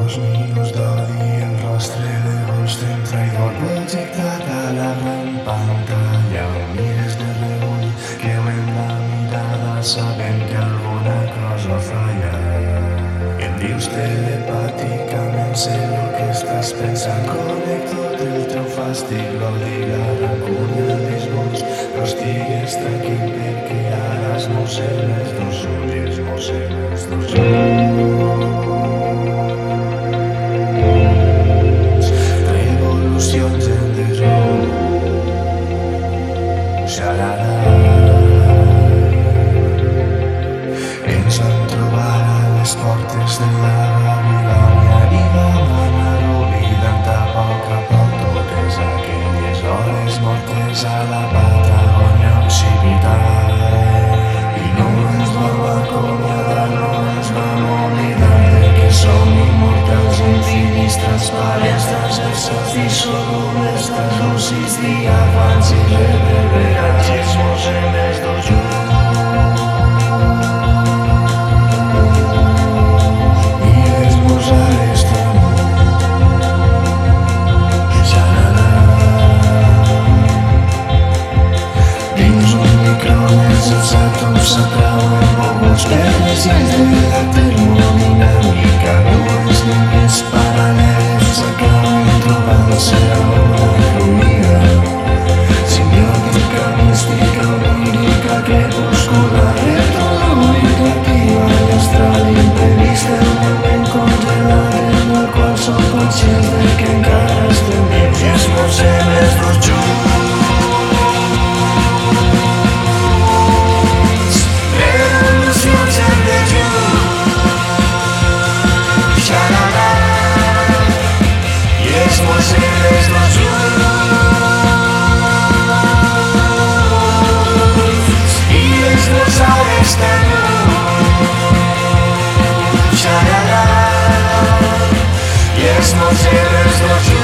dos minuts d'odi el rostre de gust d'un traïdor projectat a la gran pantalla. Mires de reüll creuem la mirada sabent que alguna cosa falla. Em dius telepàticament sé el que estàs pensant conec tot el teu fàstic l'odi la rancúnia disgust però estigues tranquil perquè ara es mosseguen els dos ulls i es mosseguen els dos ulls mortes a la Patagònia occipital. I no ens vam acomiadar, no ens vam oblidar de que som immortals, infinits, transparents, transversals, dissolubles, translúcids, diàfans Zabrałem obłóczkę, nie znajdę Złożymy, złożymy